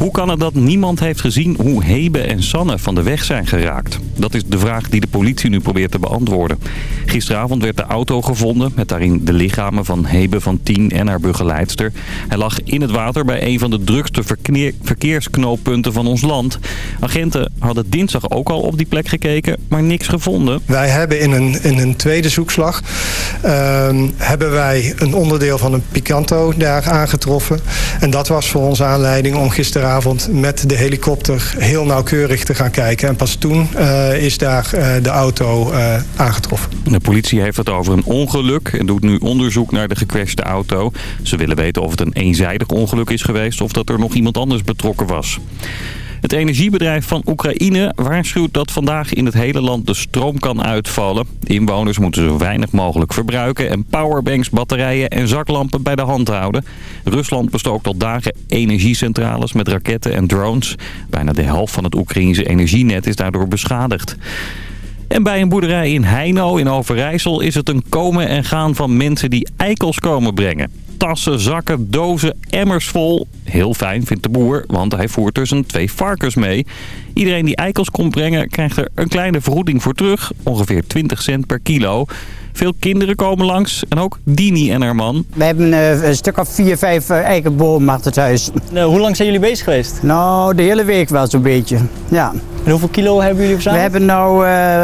Hoe kan het dat niemand heeft gezien hoe Hebe en Sanne van de weg zijn geraakt? Dat is de vraag die de politie nu probeert te beantwoorden. Gisteravond werd de auto gevonden met daarin de lichamen van Hebe van 10 en haar begeleidster. Hij lag in het water bij een van de drukste verkeersknooppunten van ons land. Agenten hadden dinsdag ook al op die plek gekeken, maar niks gevonden. Wij hebben in een, in een tweede zoekslag ehm, hebben wij een onderdeel van een Picanto daar aangetroffen. En dat was voor ons aanleiding om gisteravond met de helikopter heel nauwkeurig te gaan kijken. En pas toen uh, is daar uh, de auto uh, aangetroffen. De politie heeft het over een ongeluk en doet nu onderzoek naar de gekwetste auto. Ze willen weten of het een eenzijdig ongeluk is geweest of dat er nog iemand anders betrokken was. Het energiebedrijf van Oekraïne waarschuwt dat vandaag in het hele land de stroom kan uitvallen. Inwoners moeten zo weinig mogelijk verbruiken en powerbanks, batterijen en zaklampen bij de hand houden. Rusland bestookt al dagen energiecentrales met raketten en drones. Bijna de helft van het Oekraïense energienet is daardoor beschadigd. En bij een boerderij in Heino in Overijssel is het een komen en gaan van mensen die eikels komen brengen tassen, zakken, dozen, emmers vol. Heel fijn vindt de boer, want hij voert dus een twee varkens mee. Iedereen die eikels komt brengen krijgt er een kleine vergoeding voor terug. Ongeveer 20 cent per kilo. Veel kinderen komen langs en ook Dini en haar man. We hebben uh, een stuk of vier, vijf uh, eikenbomen achter thuis. Uh, hoe lang zijn jullie bezig geweest? Nou, de hele week wel zo'n beetje, ja. En hoeveel kilo hebben jullie verzameld? We, hebben nou,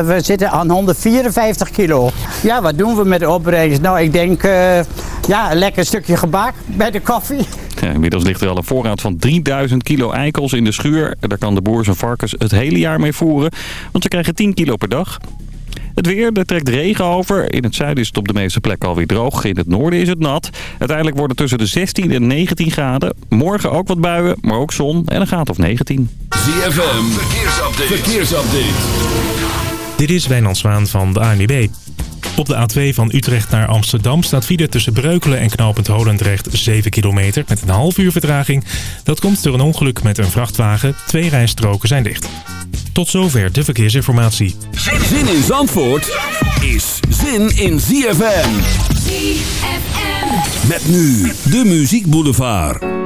we zitten aan 154 kilo. Ja, wat doen we met de opbrengst? Nou, ik denk, ja, een lekker stukje gebak bij de koffie. Ja, inmiddels ligt er al een voorraad van 3000 kilo eikels in de schuur. Daar kan de boer zijn varkens het hele jaar mee voeren, want ze krijgen 10 kilo per dag. Het weer, er trekt regen over. In het zuiden is het op de meeste plekken alweer droog. In het noorden is het nat. Uiteindelijk wordt het tussen de 16 en 19 graden. Morgen ook wat buien, maar ook zon en een graad of 19. ZFM, verkeersupdate. verkeersupdate. Dit is Wijnand Zwaan van de ANWB. Op de A2 van Utrecht naar Amsterdam staat file tussen Breukelen en knooppunt Holendrecht 7 kilometer met een half uur vertraging. Dat komt door een ongeluk met een vrachtwagen. Twee rijstroken zijn dicht. Tot zover de verkeersinformatie. Zin in Zandvoort is zin in ZFM. ZFM. Met nu de Muziek Boulevard.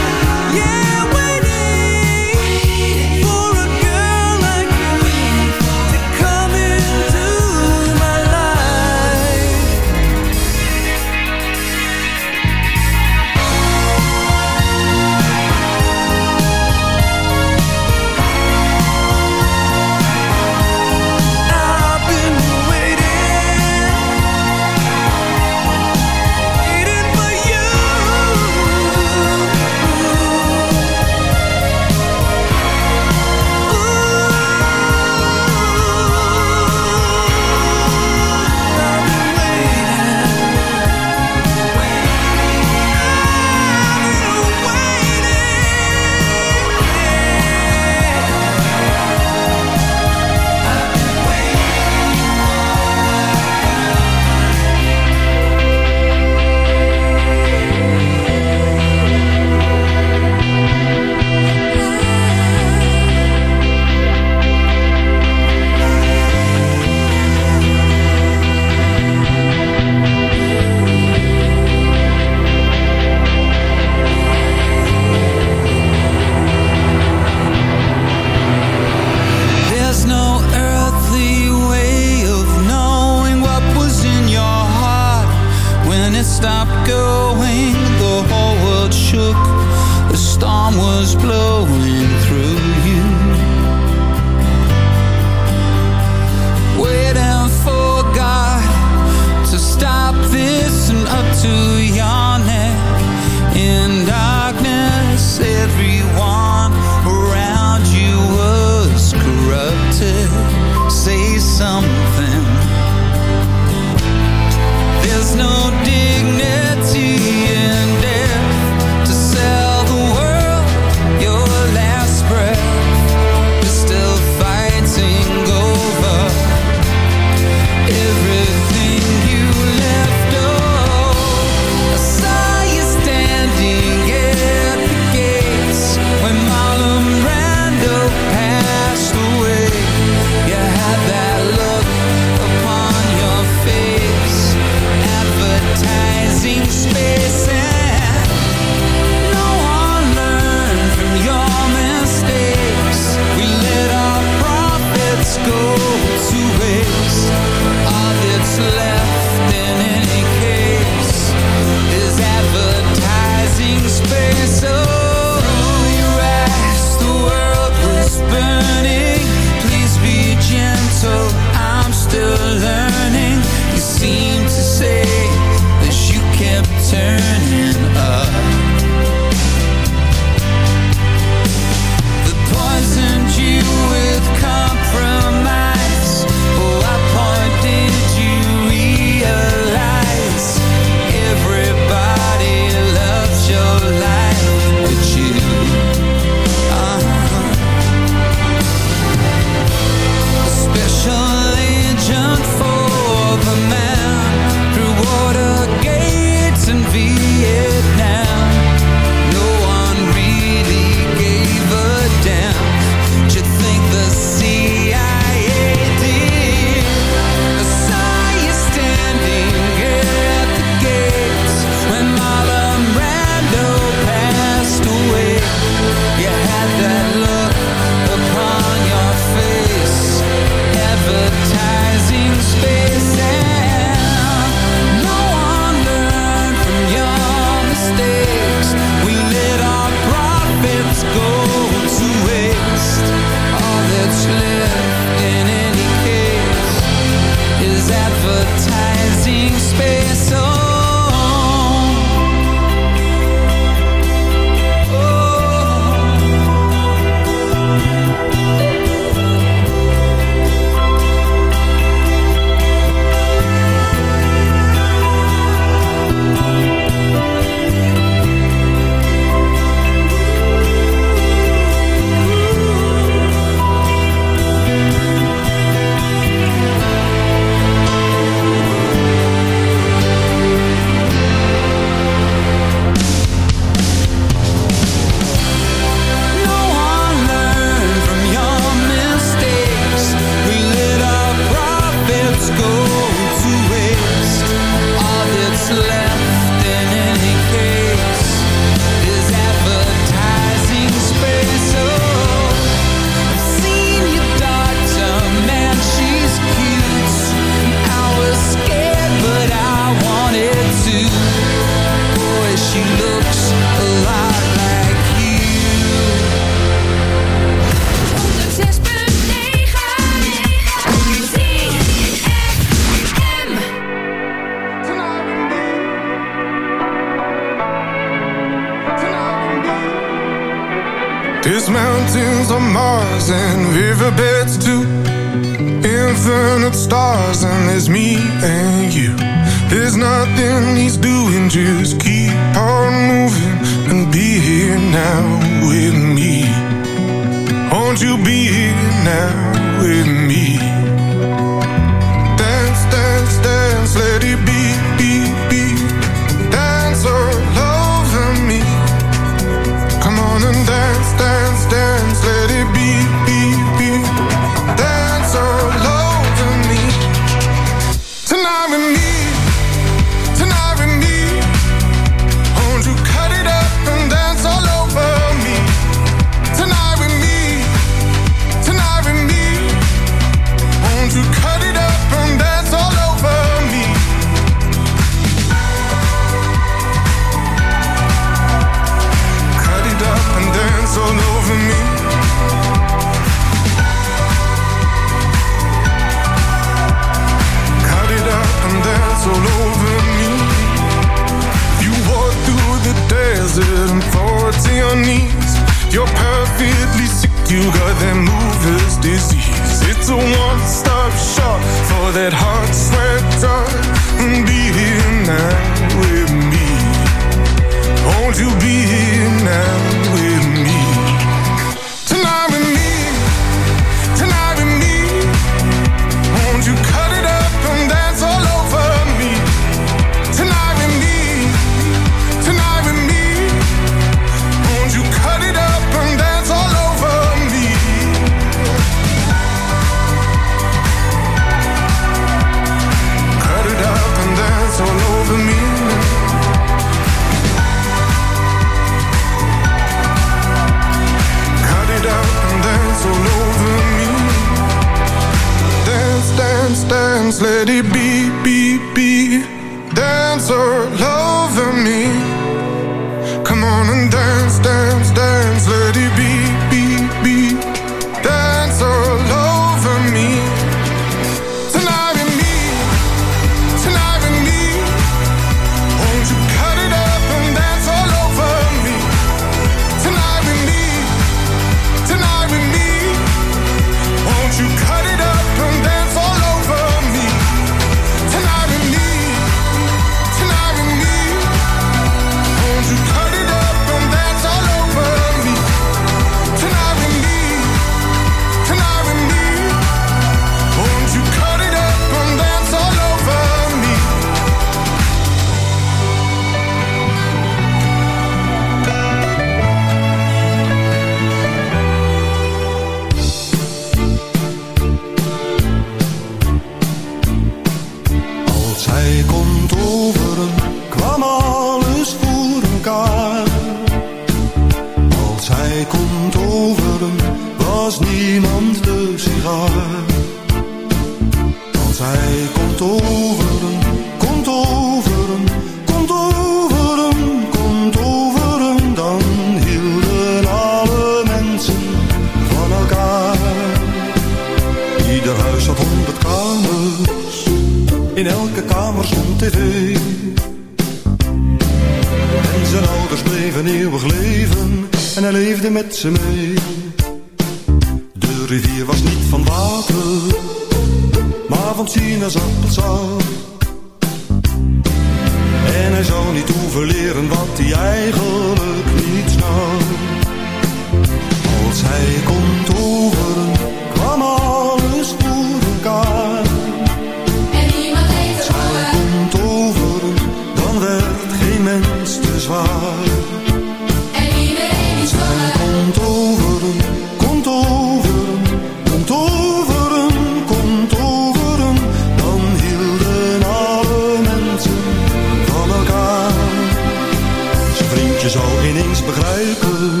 begrijpen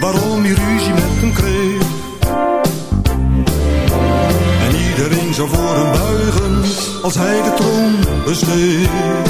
waarom je ruzie met hem kreeg. En iedereen zou voor hem buigen als hij de troon besneed.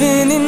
living in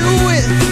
you with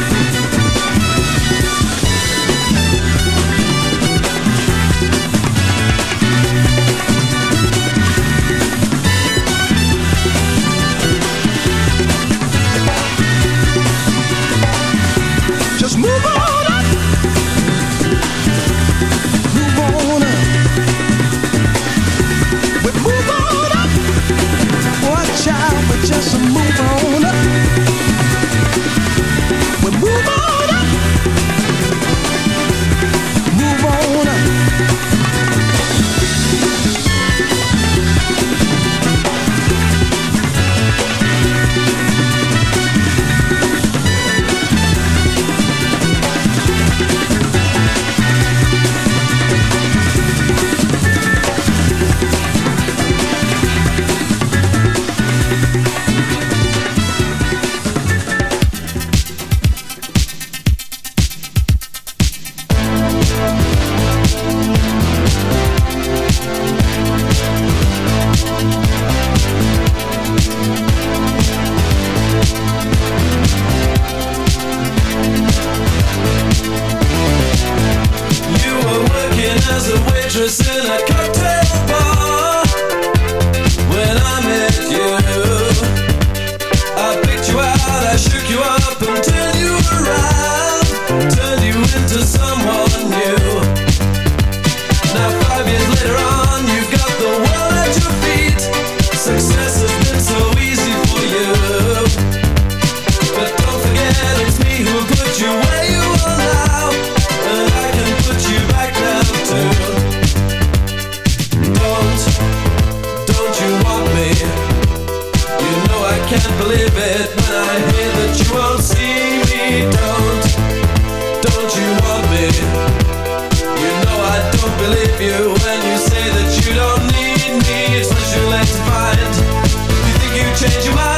You know I can't believe it when I hear that you won't see me. Don't, don't you want me? You know I don't believe you when you say that you don't need me. It's what you late to find. You think you change your mind?